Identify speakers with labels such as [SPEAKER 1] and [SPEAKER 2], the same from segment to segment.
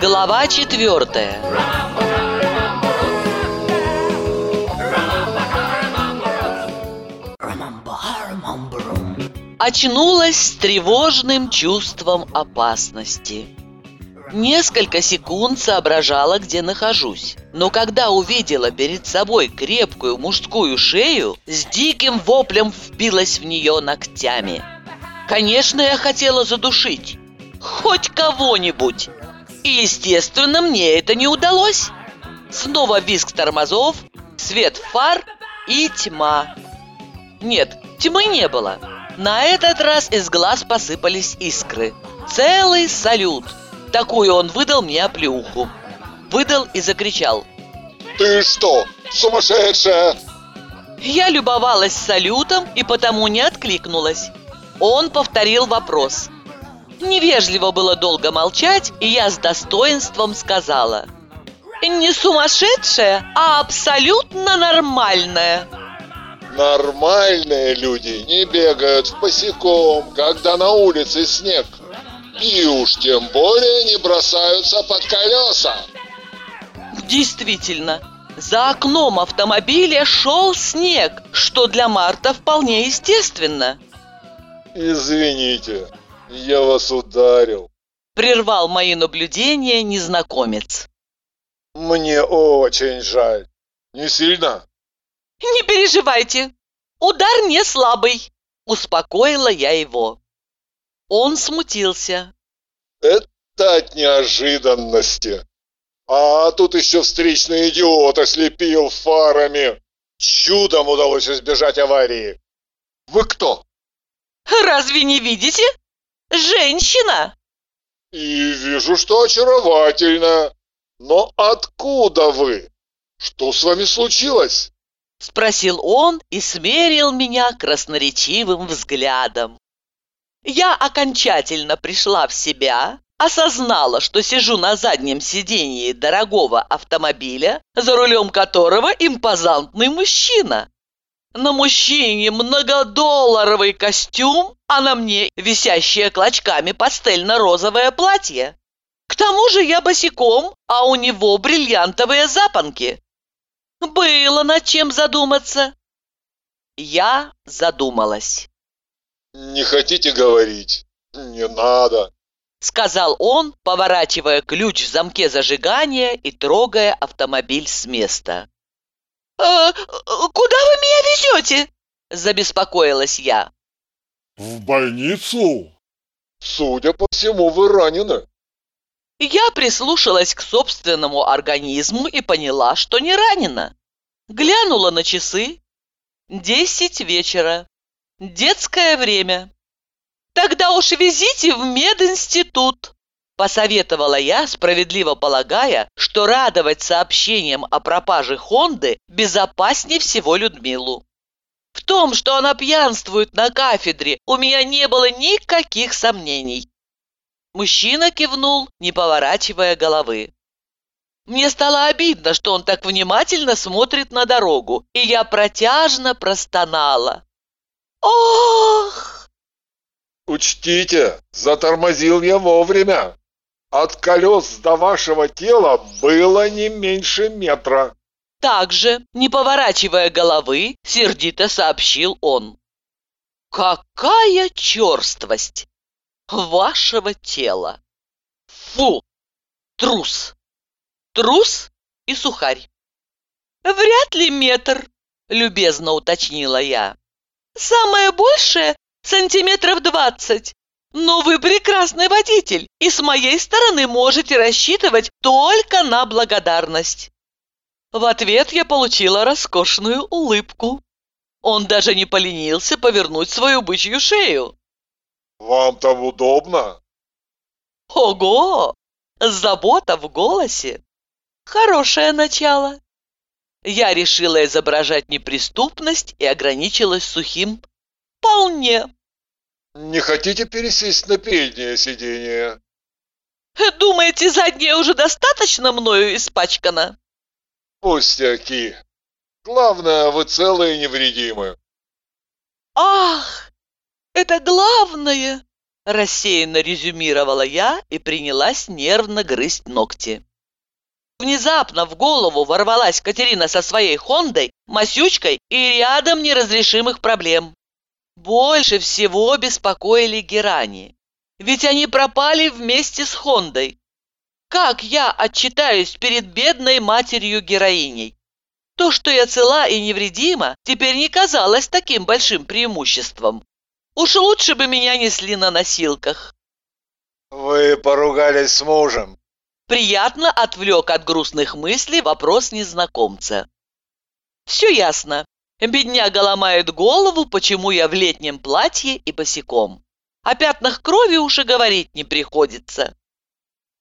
[SPEAKER 1] Глава четвертая Очнулась с тревожным чувством опасности. Несколько секунд соображала, где нахожусь. Но когда увидела перед собой крепкую мужскую шею, с диким воплем впилась в нее ногтями. Конечно, я хотела задушить. Хоть кого-нибудь. И, естественно, мне это не удалось. Снова визг тормозов, свет фар и тьма. Нет, тьмы не было. На этот раз из глаз посыпались искры. Целый салют. Такую он выдал мне оплеуху. Выдал и закричал.
[SPEAKER 2] Ты что, сумасшедшая?
[SPEAKER 1] Я любовалась салютом и потому не откликнулась. Он повторил вопрос. Невежливо было долго молчать, и я с достоинством сказала. Не сумасшедшая, а абсолютно нормальная.
[SPEAKER 2] Нормальные люди не бегают босиком, когда на улице снег. И уж тем более не бросаются под колеса.
[SPEAKER 1] Действительно, за окном автомобиля шел снег, что для Марта вполне естественно.
[SPEAKER 2] Извините, я вас ударил.
[SPEAKER 1] Прервал мои наблюдения незнакомец.
[SPEAKER 2] Мне очень жаль. Не сильно?
[SPEAKER 1] Не переживайте, удар не слабый. Успокоила я его. Он смутился.
[SPEAKER 2] Это от неожиданности. А тут еще встречный идиот ослепил фарами. Чудом удалось избежать аварии. Вы кто?
[SPEAKER 1] Разве не видите? Женщина!
[SPEAKER 2] И вижу, что очаровательно. Но откуда вы? Что с вами случилось?
[SPEAKER 1] Спросил он и смерил меня красноречивым взглядом. Я окончательно пришла в себя, осознала, что сижу на заднем сидении дорогого автомобиля, за рулем которого импозантный мужчина. На мужчине многодолларовый костюм, а на мне висящее клочками пастельно-розовое платье. К тому же я босиком, а у него бриллиантовые запонки. Было над чем задуматься. Я задумалась.
[SPEAKER 2] Не хотите говорить? Не надо.
[SPEAKER 1] Сказал он, поворачивая ключ в замке зажигания и трогая автомобиль с места. «Э, «Куда вы меня везете?» – забеспокоилась я.
[SPEAKER 2] «В больницу? Судя по всему, вы ранены».
[SPEAKER 1] Я прислушалась к собственному организму и поняла, что не ранена. Глянула на часы. Десять вечера. Детское время. Тогда уж везите в мединститут. Посоветовала я, справедливо полагая, что радовать сообщением о пропаже Хонды безопаснее всего Людмилу. В том, что она пьянствует на кафедре, у меня не было никаких сомнений. Мужчина кивнул, не поворачивая головы. Мне стало обидно, что он так внимательно смотрит на дорогу, и я протяжно простонала. «Ох!»
[SPEAKER 2] «Учтите, затормозил я вовремя. От колес до вашего тела было не меньше метра».
[SPEAKER 1] Также, не поворачивая головы, сердито сообщил он. «Какая черствость! вашего тела. Фу! Трус! Трус и сухарь. Вряд ли метр, любезно уточнила я. Самое большее сантиметров двадцать. Но вы прекрасный водитель, и с моей стороны можете рассчитывать только на благодарность. В ответ я получила роскошную улыбку. Он даже не поленился повернуть свою бычью шею.
[SPEAKER 2] Вам там удобно?
[SPEAKER 1] Ого! Забота в голосе. Хорошее начало. Я решила изображать неприступность и ограничилась сухим «вполне».
[SPEAKER 2] Не хотите пересесть на переднее сиденье?
[SPEAKER 1] Думаете, заднее уже достаточно мною испачкано?
[SPEAKER 2] Пустяки. Главное, вы целы и невредимы.
[SPEAKER 1] Ах, Это главное!» Рассеянно резюмировала я и принялась нервно грызть ногти. Внезапно в голову ворвалась Катерина со своей Хондой, Масючкой и рядом неразрешимых проблем. Больше всего беспокоили герани. Ведь они пропали вместе с Хондой. Как я отчитаюсь перед бедной матерью-героиней? То, что я цела и невредима, теперь не казалось таким большим преимуществом. Уж лучше бы меня несли на носилках.
[SPEAKER 2] Вы поругались с мужем?
[SPEAKER 1] Приятно отвлек от грустных мыслей вопрос незнакомца. Все ясно. Бедняга ломает голову, почему я в летнем платье и босиком. О пятнах крови уж и говорить не приходится.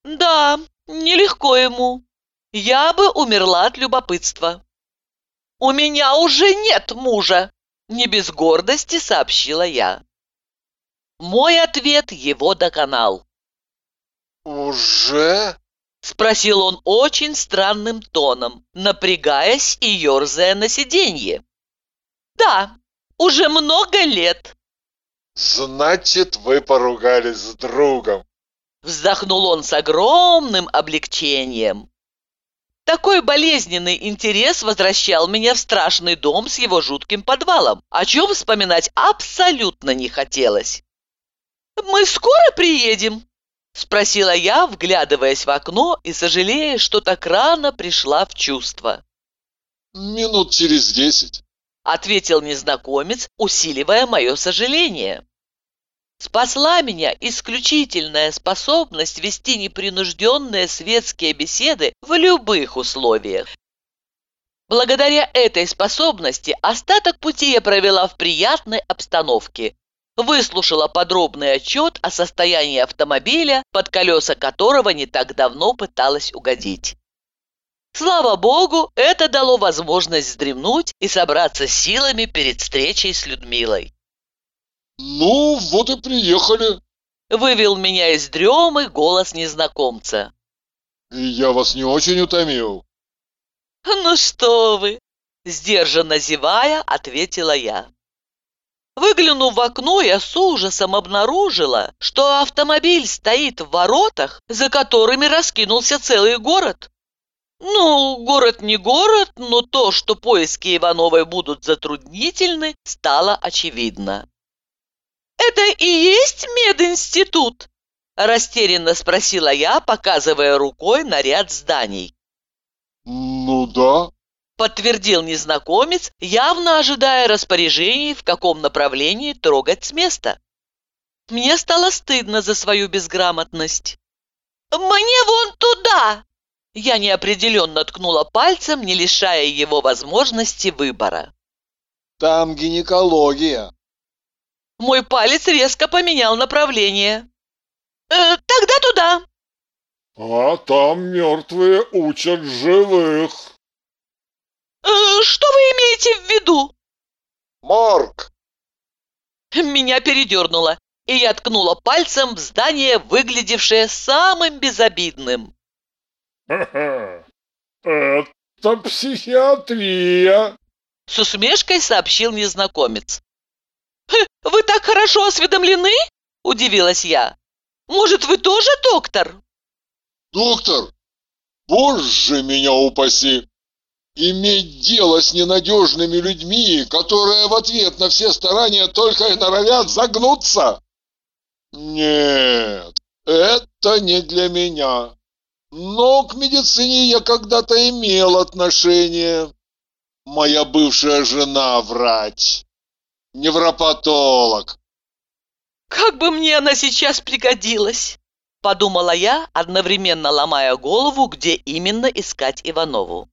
[SPEAKER 1] Да, нелегко ему. Я бы умерла от любопытства. «У меня уже нет мужа!» – не без гордости сообщила я. Мой ответ его доконал.
[SPEAKER 2] «Уже?»
[SPEAKER 1] – спросил он очень странным тоном, напрягаясь и ерзая на сиденье. «Да, уже много лет».
[SPEAKER 2] «Значит, вы поругались с другом?»
[SPEAKER 1] Вздохнул он с огромным облегчением. Такой болезненный интерес возвращал меня в страшный дом с его жутким подвалом, о чем вспоминать абсолютно не хотелось. «Мы скоро приедем?» – спросила я, вглядываясь в окно и сожалея, что так рано пришла в чувство.
[SPEAKER 2] «Минут через десять», –
[SPEAKER 1] ответил незнакомец, усиливая мое сожаление. Спасла меня исключительная способность вести непринужденные светские беседы в любых условиях. Благодаря этой способности остаток пути я провела в приятной обстановке, выслушала подробный отчет о состоянии автомобиля, под колеса которого не так давно пыталась угодить. Слава богу, это дало возможность вздремнуть и собраться силами перед встречей с Людмилой.
[SPEAKER 2] «Ну, вот и приехали», —
[SPEAKER 1] вывел меня из дремы голос незнакомца.
[SPEAKER 2] «Я вас не очень утомил».
[SPEAKER 1] «Ну что вы!» — сдержанно зевая, ответила я. Выглянув в окно, я с ужасом обнаружила, что автомобиль стоит в воротах, за которыми раскинулся целый город. Ну, город не город, но то, что поиски Ивановой будут затруднительны, стало очевидно. «Это и есть мединститут?» Растерянно спросила я, показывая рукой на ряд зданий.
[SPEAKER 2] «Ну да»,
[SPEAKER 1] подтвердил незнакомец, явно ожидая распоряжений, в каком направлении трогать с места. Мне стало стыдно за свою безграмотность. «Мне вон туда!» Я неопределенно ткнула пальцем, не лишая его возможности выбора.
[SPEAKER 2] «Там гинекология»,
[SPEAKER 1] мой палец резко поменял направление. Э, «Тогда туда!»
[SPEAKER 2] «А там мертвые учат живых!»
[SPEAKER 1] Э, «Что вы имеете в виду?»
[SPEAKER 2] «Морг!»
[SPEAKER 1] Меня передернуло, и я ткнула пальцем в здание, выглядевшее самым безобидным.
[SPEAKER 2] «Ха-ха! Это психиатрия!»
[SPEAKER 1] С усмешкой сообщил незнакомец. «Вы так хорошо осведомлены?» – удивилась я. «Может, вы тоже доктор?»
[SPEAKER 2] «Доктор, боже меня упаси! Иметь дело с ненадежными людьми, которые в ответ на все старания только и норовят загнуться? Нет, это не для меня. Но к медицине я когда-то имел отношение. Моя бывшая жена врать невропатолог.
[SPEAKER 1] Как бы мне она сейчас пригодилась, подумала я, одновременно ломая голову, где именно искать Иванову.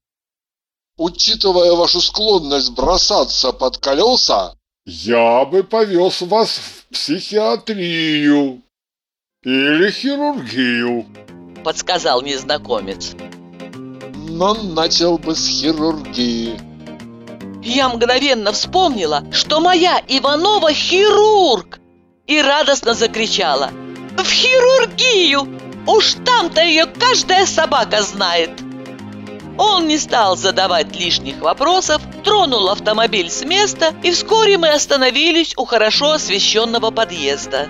[SPEAKER 2] Учитывая вашу склонность бросаться под колеса, я бы повез вас в психиатрию или хирургию,
[SPEAKER 1] подсказал незнакомец.
[SPEAKER 2] Но начал бы с хирургии.
[SPEAKER 1] Я мгновенно вспомнила, что моя Иванова хирург, и радостно закричала «В хирургию! Уж там-то ее каждая собака знает!» Он не стал задавать лишних вопросов, тронул автомобиль с места, и вскоре мы остановились у хорошо освещенного подъезда.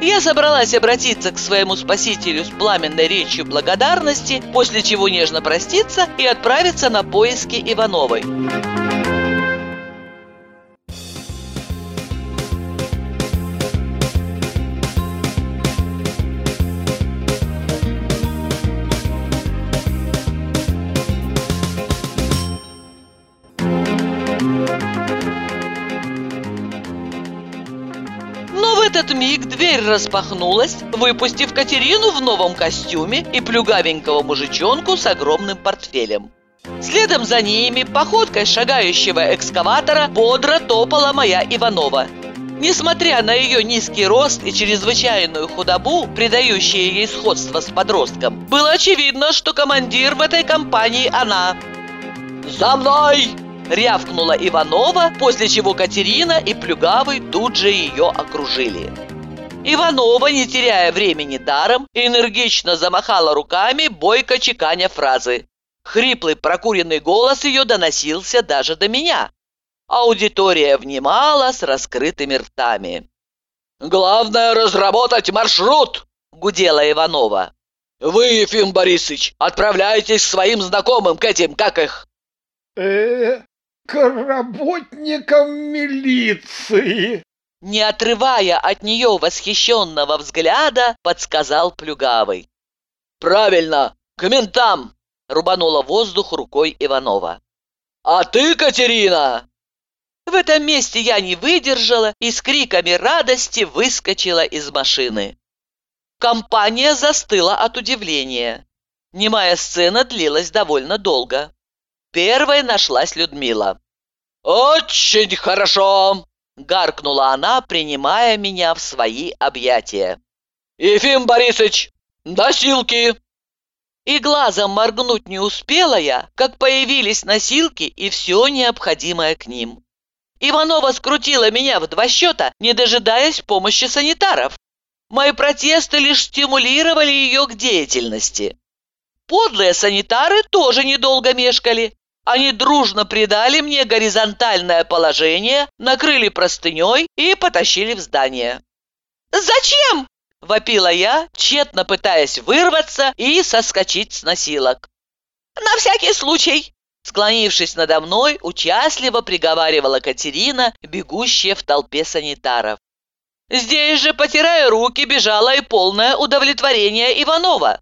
[SPEAKER 1] Я собралась обратиться к своему спасителю с пламенной речью благодарности, после чего нежно проститься и отправиться на поиски Ивановой. Дверь распахнулась, выпустив Катерину в новом костюме и плюгавенького мужичонку с огромным портфелем. Следом за ними, походкой шагающего экскаватора, бодро топала моя Иванова. Несмотря на ее низкий рост и чрезвычайную худобу, придающие ей сходство с подростком, было очевидно, что командир в этой компании она. «За мной!» Рявкнула Иванова, после чего Катерина и Плюгавый тут же ее окружили. Иванова, не теряя времени даром, энергично замахала руками, бойко чеканя фразы. Хриплый прокуренный голос ее доносился даже до меня. Аудитория внимала с раскрытыми ртами. «Главное разработать маршрут!» – гудела Иванова. «Вы, Ефим Борисович, отправляйтесь к своим знакомым, к этим, как их?»
[SPEAKER 3] «Э, к работникам милиции!»
[SPEAKER 1] Не отрывая от нее восхищенного взгляда, подсказал Плюгавый. «Правильно! К ментам!» — рубанула воздух рукой Иванова. «А ты, Катерина!» В этом месте я не выдержала и с криками радости выскочила из машины. Компания застыла от удивления. Немая сцена длилась довольно долго. Первой нашлась Людмила. «Очень хорошо!» – гаркнула она, принимая меня в свои объятия. «Ефим Борисович, носилки!» И глазом моргнуть не успела я, как появились носилки и все необходимое к ним. Иванова скрутила меня в два счета, не дожидаясь помощи санитаров. Мои протесты лишь стимулировали ее к деятельности. Подлые санитары тоже недолго мешкали. Они дружно придали мне горизонтальное положение, накрыли простыней и потащили в здание. «Зачем?» – вопила я, тщетно пытаясь вырваться и соскочить с носилок. «На всякий случай!» Склонившись надо мной, участливо приговаривала Катерина, бегущая в толпе санитаров. Здесь же, потирая руки, бежало и полное удовлетворение Иванова.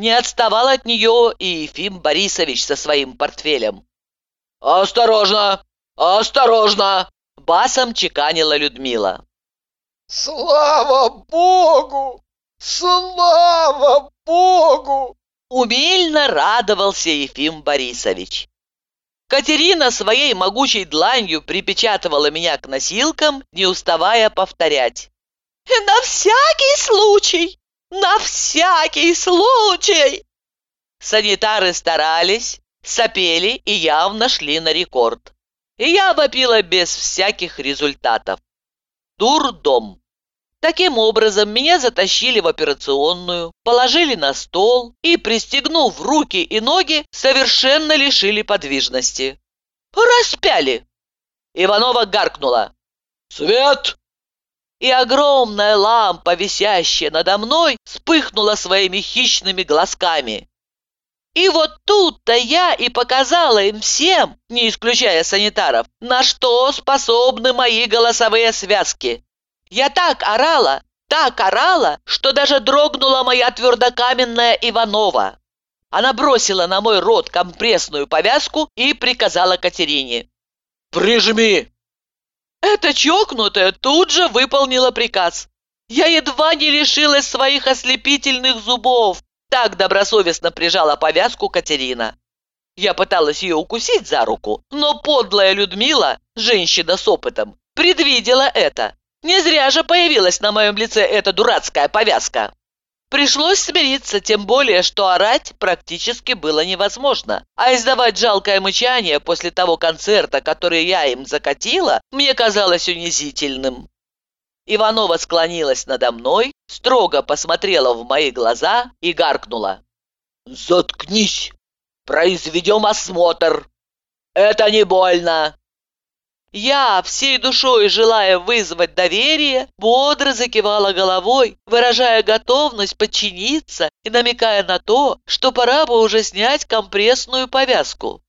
[SPEAKER 1] Не отставал от нее и Ефим Борисович со своим портфелем. «Осторожно! Осторожно!» – басом чеканила Людмила.
[SPEAKER 3] «Слава Богу! Слава Богу!»
[SPEAKER 1] Умельно радовался Ефим Борисович. Катерина своей могучей дланью припечатывала меня к носилкам, не уставая повторять. «На всякий случай! На всякий случай!» Санитары старались, сопели и явно шли на рекорд. Я вопила без всяких результатов. Дурдом. Таким образом, меня затащили в операционную, положили на стол и, пристегнув руки и ноги, совершенно лишили подвижности. Распяли. Иванова гаркнула. «Свет!» И огромная лампа, висящая надо мной, вспыхнула своими хищными глазками. И вот тут-то я и показала им всем, не исключая санитаров, на что способны мои голосовые связки. Я так орала, так орала, что даже дрогнула моя твердокаменная Иванова. Она бросила на мой рот компрессную повязку и приказала Катерине. «Прижми!» Эта чокнутая тут же выполнила приказ. Я едва не лишилась своих ослепительных зубов. Так добросовестно прижала повязку Катерина. Я пыталась ее укусить за руку, но подлая Людмила, женщина с опытом, предвидела это. Не зря же появилась на моем лице эта дурацкая повязка. Пришлось смириться, тем более, что орать практически было невозможно. А издавать жалкое мычание после того концерта, который я им закатила, мне казалось унизительным. Иванова склонилась надо мной, строго посмотрела в мои глаза и гаркнула. «Заткнись! произведем осмотр. Это не больно. Я, всей душой желая вызвать доверие, бодро закивала головой, выражая готовность подчиниться и намекая на то, что пора бы уже снять компрессную повязку.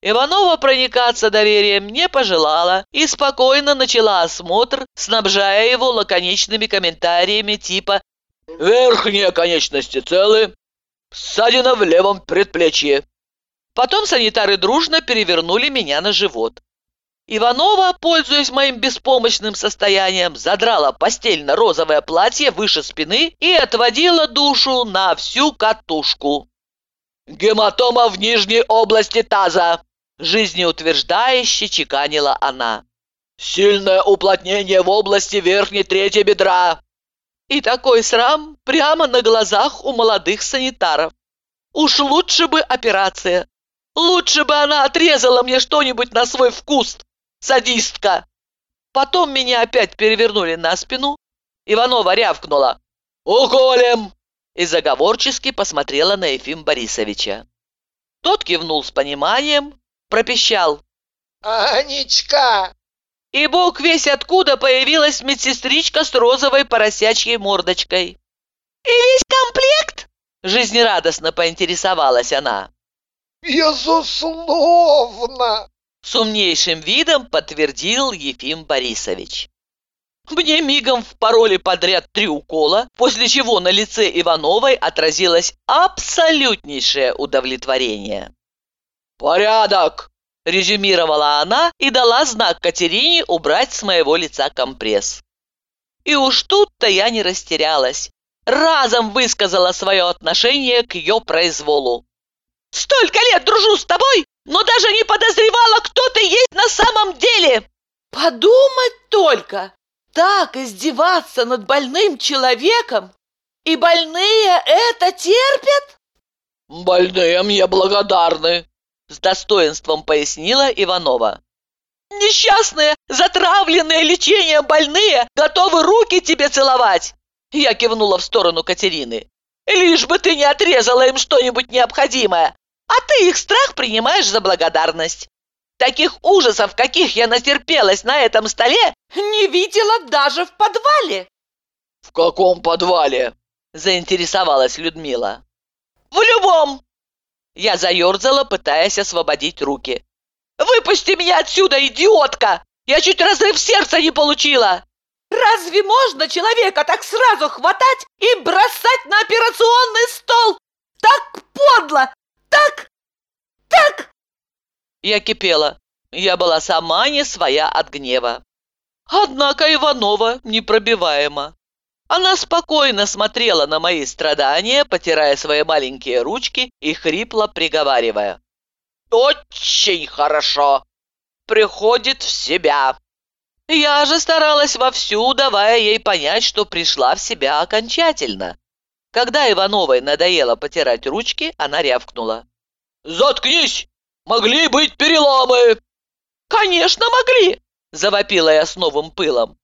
[SPEAKER 1] Иванова проникаться доверием не пожелала и спокойно начала осмотр, снабжая его лаконичными комментариями типа «Верхние конечности целы, ссадина в левом предплечье». Потом санитары дружно перевернули меня на живот. Иванова, пользуясь моим беспомощным состоянием, задрала постельно-розовое платье выше спины и отводила душу на всю катушку. «Гематома в нижней области таза!» жизнеутверждающе чеканила она. «Сильное уплотнение в области верхней трети бедра!» И такой срам прямо на глазах у молодых санитаров. Уж лучше бы операция. Лучше бы она отрезала мне что-нибудь на свой вкус, Садистка!» Потом меня опять перевернули на спину. Иванова рявкнула. «Уколем!» и заговорчески посмотрела на Ефим Борисовича. Тот кивнул с пониманием, пропищал.
[SPEAKER 3] «Анечка!»
[SPEAKER 1] И бог весь откуда появилась медсестричка с розовой поросячьей мордочкой. «И весь комплект?» Жизнерадостно поинтересовалась она.
[SPEAKER 3] «Безусловно!»
[SPEAKER 1] С умнейшим видом подтвердил Ефим Борисович. Мне мигом впороли подряд три укола, после чего на лице Ивановой отразилось абсолютнейшее удовлетворение. «Порядок!» – резюмировала она и дала знак Катерине убрать с моего лица компресс. И уж тут-то я не растерялась. Разом высказала свое отношение к ее произволу. «Столько лет дружу с тобой, но даже не подозревала, кто ты есть на самом деле!» «Подумать только! Так издеваться над больным человеком! И больные это терпят?» «Больные мне благодарны!» С достоинством пояснила Иванова. «Несчастные, затравленные лечение больные готовы руки тебе целовать!» Я кивнула в сторону Катерины. «Лишь бы ты не отрезала им что-нибудь необходимое, а ты их страх принимаешь за благодарность. Таких ужасов, каких я натерпелась на этом столе, не видела даже в подвале. В каком подвале? Заинтересовалась Людмила. В любом. Я заерзала, пытаясь освободить руки. Выпусти меня отсюда, идиотка! Я чуть разрыв сердца не получила. Разве можно человека так сразу хватать и бросать на операционный стол? Так подло, так? Так?» Я кипела. Я была сама не своя от гнева. Однако Иванова непробиваема. Она спокойно смотрела на мои страдания, потирая свои маленькие ручки и хрипло приговаривая. «Очень хорошо! Приходит в себя!» Я же старалась вовсю, давая ей понять, что пришла в себя окончательно. Когда Ивановой надоело потирать ручки, она рявкнула. «Заткнись! Могли быть переломы!» «Конечно могли!» – завопила я с новым пылом.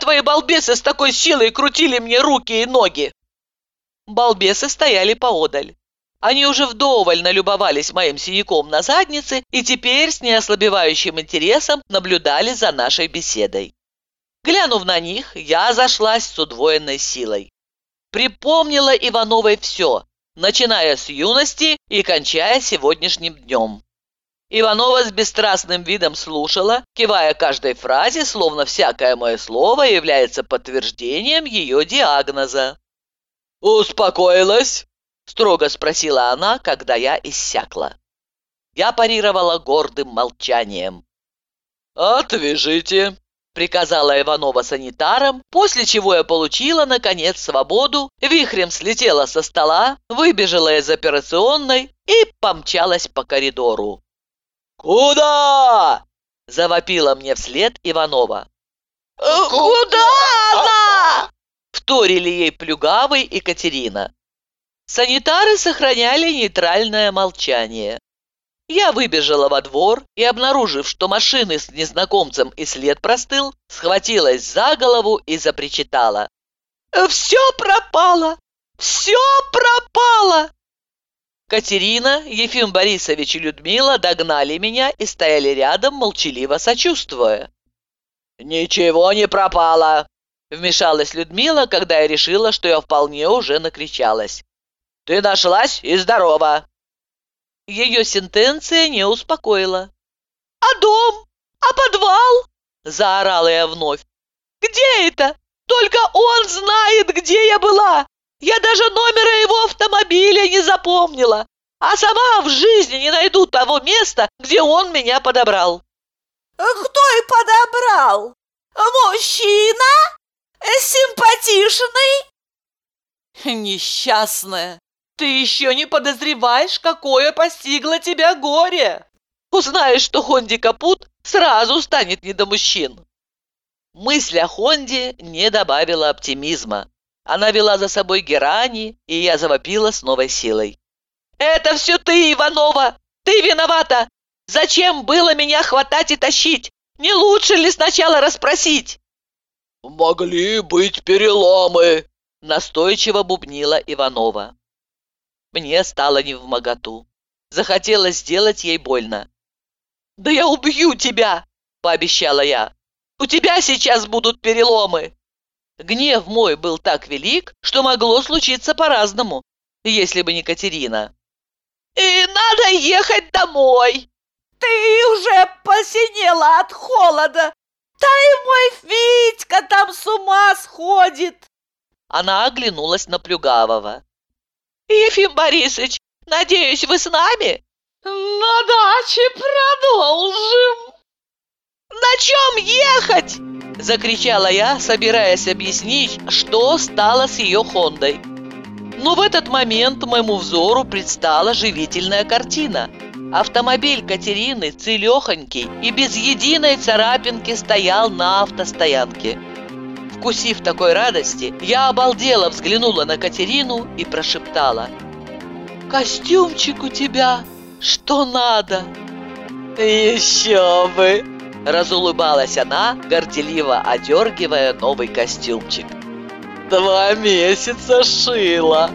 [SPEAKER 1] «Твои балбесы с такой силой крутили мне руки и ноги!» Балбесы стояли поодаль. Они уже вдоволь налюбовались моим синяком на заднице и теперь с неослабевающим интересом наблюдали за нашей беседой. Глянув на них, я зашлась с удвоенной силой. Припомнила Ивановой все, начиная с юности и кончая сегодняшним днем. Иванова с бесстрастным видом слушала, кивая каждой фразе, словно всякое мое слово является подтверждением ее диагноза. «Успокоилась?» – строго спросила она, когда я иссякла. Я парировала гордым молчанием. «Отвяжите!» приказала Иванова санитарам, после чего я получила, наконец, свободу, вихрем слетела со стола, выбежала из операционной и помчалась по коридору. «Куда?» – завопила мне вслед Иванова. «Э, «Куда она?» – вторили ей Плюгавый и Катерина. Санитары сохраняли нейтральное молчание. Я выбежала во двор и, обнаружив, что машины с незнакомцем и след простыл, схватилась за голову и запричитала. «Все пропало! Все пропало!» Катерина, Ефим Борисович и Людмила догнали меня и стояли рядом, молчаливо сочувствуя. «Ничего не пропало!» Вмешалась Людмила, когда я решила, что я вполне уже накричалась. «Ты нашлась и здорова!» Ее сентенция не успокоила. «А дом? А подвал?» Заорала я вновь. «Где это? Только он знает, где я была! Я даже номера его автомобиля не запомнила, а сама в жизни не найду того места, где он меня подобрал».
[SPEAKER 4] «Кто и подобрал? Мужчина? Симпатичный?»
[SPEAKER 1] «Несчастная, ты еще не подозреваешь, какое постигло тебя горе! Узнаешь, что Хонди капут, сразу станет не до мужчин!» Мысль о Хонде не добавила оптимизма. Она вела за собой Герани, и я завопила с новой силой. «Это все ты, Иванова! Ты виновата! Зачем было меня хватать и тащить? Не лучше ли сначала расспросить?» «Могли быть переломы!» – настойчиво бубнила Иванова. Мне стало невмоготу. Захотелось сделать ей больно. «Да я убью тебя!» – пообещала я. «У тебя сейчас будут переломы!» Гнев мой был так велик, что могло случиться по-разному, если бы не Катерина. «И надо ехать домой!»
[SPEAKER 4] «Ты уже посинела от холода! Да и мой Витька там с ума сходит!»
[SPEAKER 1] Она оглянулась на Плюгавого. «Ефим Борисович, надеюсь, вы с нами?»
[SPEAKER 4] «На даче продолжим!»
[SPEAKER 1] «На чем ехать?» – закричала я, собираясь объяснить, что стало с ее Хондой. Но в этот момент моему взору предстала живительная картина. Автомобиль Катерины, целехонький и без единой царапинки стоял на автостоянке. Вкусив такой радости, я обалдела взглянула на Катерину и прошептала. «Костюмчик у тебя, что надо?» «Еще бы!» Разулыбалась она, горделиво одергивая новый костюмчик. «Два месяца шила!»